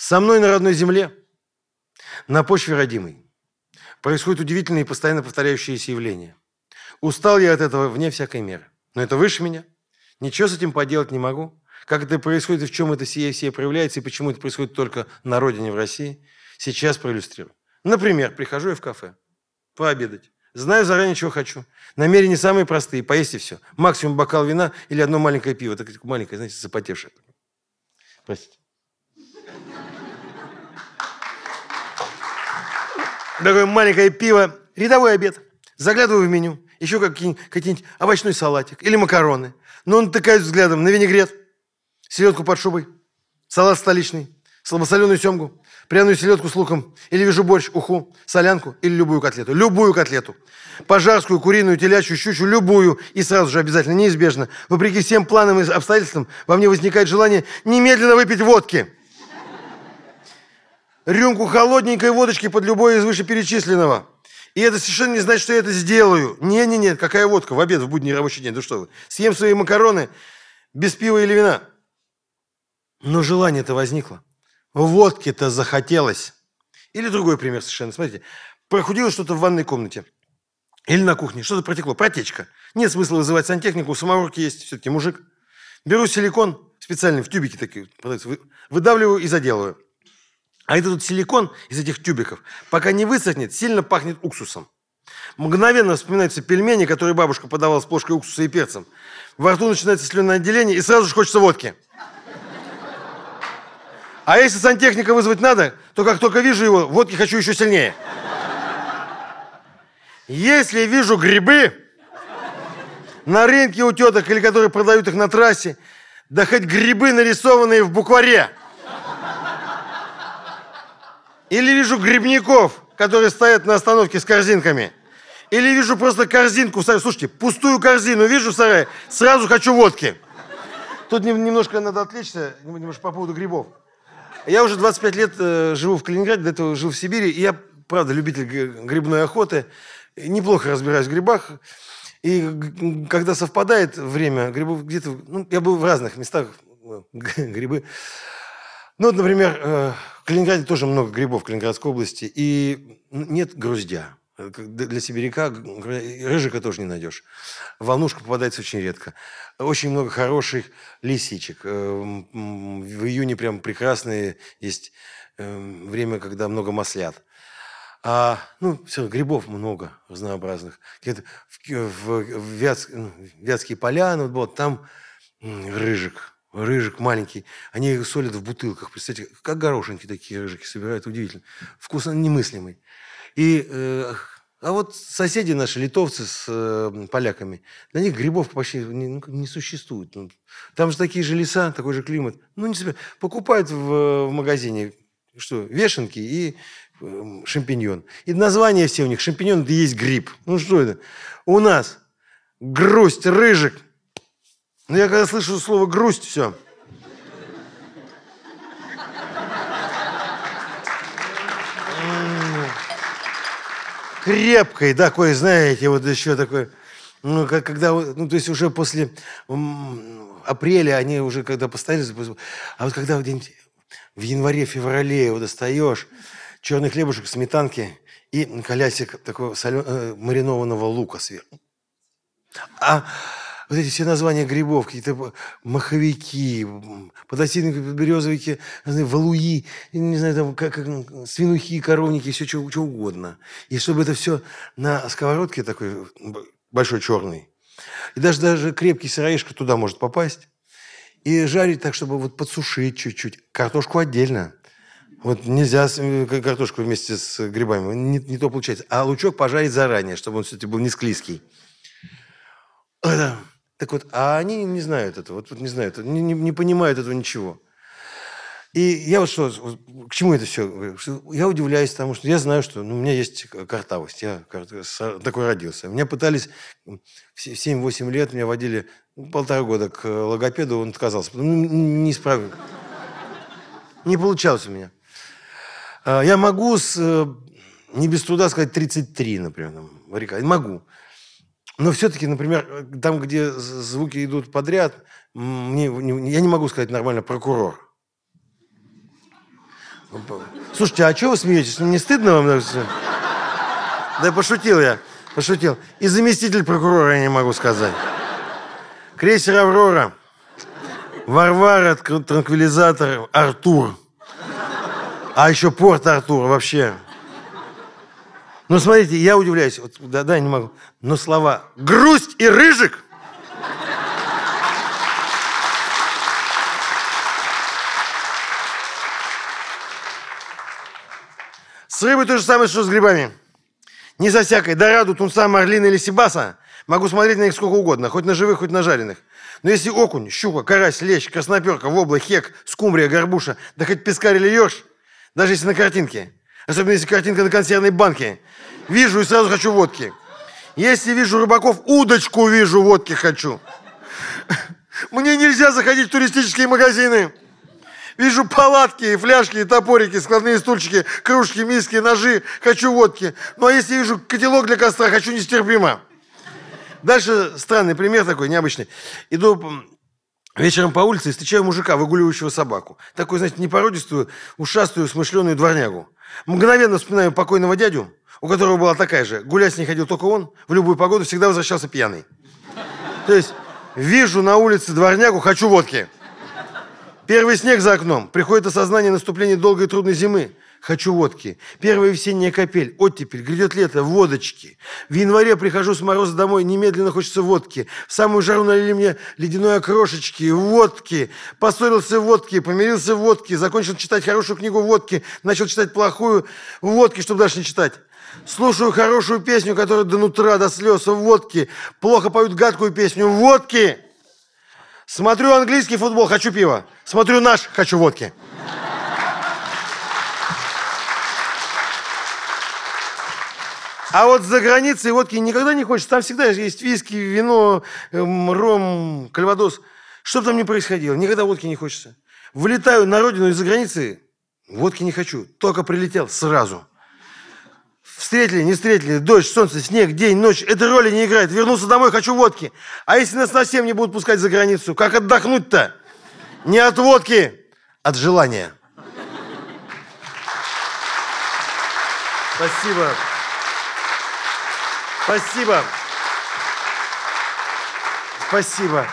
Со мной на родной земле, на почве родимой, происходят удивительные и постоянно повторяющиеся явления. Устал я от этого вне всякой меры. Но это выше меня. Ничего с этим поделать не могу. Как это происходит и в чем это сие все проявляется, и почему это происходит только на родине в России, сейчас проиллюстрирую. Например, прихожу я в кафе пообедать. Знаю заранее, чего хочу. Намерения самые простые. Поесть и все. Максимум бокал вина или одно маленькое пиво. Так маленькое, знаете, запотевшее. Простите. Такое маленькое пиво. Рядовой обед. Заглядываю в меню. Еще какие-нибудь, какие овощной салатик или макароны. Но он натыкаюсь взглядом на винегрет, селедку под шубой, салат столичный, слабосоленую семгу, пряную селедку с луком, или вижу борщ, уху, солянку или любую котлету. Любую котлету. Пожарскую, куриную, телячью, щучью, любую. И сразу же обязательно, неизбежно, вопреки всем планам и обстоятельствам, во мне возникает желание немедленно выпить водки. Рюмку холодненькой водочки под любое из вышеперечисленного. И это совершенно не значит, что я это сделаю. Не-не-не, какая водка в обед, в будний рабочий день. Да что вы. Съем свои макароны без пива или вина. Но желание-то возникло. Водки-то захотелось. Или другой пример совершенно. Смотрите, прохудилось что-то в ванной комнате. Или на кухне. Что-то протекло. Протечка. Нет смысла вызывать сантехнику. У самоварки есть. Все-таки мужик. Беру силикон специальный, в тюбике такие. Выдавливаю и заделываю. А этот тут силикон из этих тюбиков, пока не высохнет, сильно пахнет уксусом. Мгновенно вспоминаются пельмени, которые бабушка подавала с плошкой уксуса и перцем. Во рту начинается слюноотделение, и сразу же хочется водки. А если сантехника вызвать надо, то как только вижу его, водки хочу еще сильнее. Если вижу грибы на рынке у теток или которые продают их на трассе, да хоть грибы, нарисованные в букваре. Или вижу грибников, которые стоят на остановке с корзинками. Или вижу просто корзинку в сарае. Слушайте, пустую корзину вижу в сарае, сразу хочу водки. Тут немножко надо отвлечься, немножко по поводу грибов. Я уже 25 лет э, живу в Калининграде, до этого жил в Сибири. И я, правда, любитель грибной охоты. Неплохо разбираюсь в грибах. И когда совпадает время грибов, где-то... Ну, я был в разных местах, грибы. Ну, вот, например, э, Калининграде тоже много грибов в Калининградской области. И нет груздя. Для сибиряка рыжика тоже не найдешь. Волнушка попадается очень редко. Очень много хороших лисичек. Э, в июне прям прекрасные есть э, время, когда много маслят. А, ну, все, грибов много разнообразных. В, в, в, ну, Вятские поляны, вот, вот там рыжик, рыжик маленький. Они их солят в бутылках. Представьте, как горошинки такие рыжики собирают, удивительно. Вкус немыслимый. И, э, а вот соседи наши, литовцы с э, поляками, для них грибов почти не, ну, не существует. Ну, там же такие же леса, такой же климат. Ну, не себе. Покупают в, в магазине что, вешенки и э, шампиньон. И название все у них. Шампиньон – это есть гриб. Ну, что это? У нас грусть, рыжик. Ну, я когда слышу слово грусть, все – крепкой, такой, знаете, вот еще такой, ну, как, когда, ну, то есть уже после апреля они уже, когда поставили, а вот когда в январе-феврале его достаешь, черный хлебушек, сметанки и колясик такого солен... э, маринованного лука сверху. А вот эти все названия грибов, какие-то маховики, подосиновики, березовики, валуи, не знаю, там, как, как, свинухи, коровники, все что, что угодно. И чтобы это все на сковородке такой большой черный, и даже, даже крепкий сыроежка туда может попасть, и жарить так, чтобы вот подсушить чуть-чуть. Картошку отдельно. Вот нельзя э, картошку вместе с грибами. Не, не то получается. А лучок пожарить заранее, чтобы он все-таки был не склизкий. Это так вот, а они не знают этого, вот, вот не знают, не, не, не понимают этого ничего. И я вот что, к чему это все? Я удивляюсь тому, что я знаю, что ну, у меня есть картавость. Я такой родился. Меня пытались в 7-8 лет, меня водили ну, полтора года к логопеду, он отказался. Ну, не исправил. Не получалось у меня. А, я могу с, э, не без труда сказать 33, например. Могу. Но все-таки, например, там, где звуки идут подряд, мне, я не могу сказать нормально прокурор. Слушайте, а что вы смеетесь? Не стыдно вам? Да, пошутил я, пошутил. И заместитель прокурора я не могу сказать. Крейсер «Аврора». Варвара, тр- транквилизатор, Артур. А еще порт Артур вообще. Ну, смотрите, я удивляюсь. Вот, да, да, не могу. Но слова «грусть» и «рыжик» С рыбой то же самое, что с грибами. Не за всякой дораду, тунца, марлина или сибаса могу смотреть на них сколько угодно, хоть на живых, хоть на жареных. Но если окунь, щука, карась, лещ, красноперка, вобла, хек, скумбрия, горбуша, да хоть пескарь или ерш, даже если на картинке, особенно если картинка на консервной банке, вижу и сразу хочу водки. Если вижу рыбаков, удочку вижу, водки хочу. Мне нельзя заходить в туристические магазины. Вижу палатки, фляжки, топорики, складные стульчики, кружки, миски, ножи. Хочу водки. Ну, а если вижу котелок для костра, хочу нестерпимо. Дальше странный пример такой, необычный. Иду вечером по улице и встречаю мужика, выгуливающего собаку. Такую, знаете, непородистую, ушастую, смышленую дворнягу. Мгновенно вспоминаю покойного дядю, у которого была такая же. Гулять с ней ходил только он, в любую погоду всегда возвращался пьяный. То есть вижу на улице дворнягу, хочу водки. Первый снег за окном. Приходит осознание наступления долгой и трудной зимы. Хочу водки. Первая весенняя капель. Оттепель. Грядет лето. Водочки. В январе прихожу с мороза домой. Немедленно хочется водки. В самую жару налили мне ледяной окрошечки. Водки. Поссорился в водке. Помирился в водке. Закончил читать хорошую книгу водки. Начал читать плохую водки, чтобы дальше не читать. Слушаю хорошую песню, которая до нутра, до слез в водке. Плохо поют гадкую песню в водке. Смотрю английский футбол, хочу пива. Смотрю наш, хочу водки. А вот за границей водки никогда не хочется. Там всегда есть виски, вино, эм, ром, кальвадос. Что бы там ни происходило, никогда водки не хочется. Вылетаю на родину из-за границы, водки не хочу. Только прилетел сразу. Встретили, не встретили, дождь, солнце, снег, день, ночь. Это роли не играет. Вернулся домой, хочу водки. А если нас совсем не будут пускать за границу, как отдохнуть-то? Не от водки, от желания. Спасибо. Спасибо. Спасибо.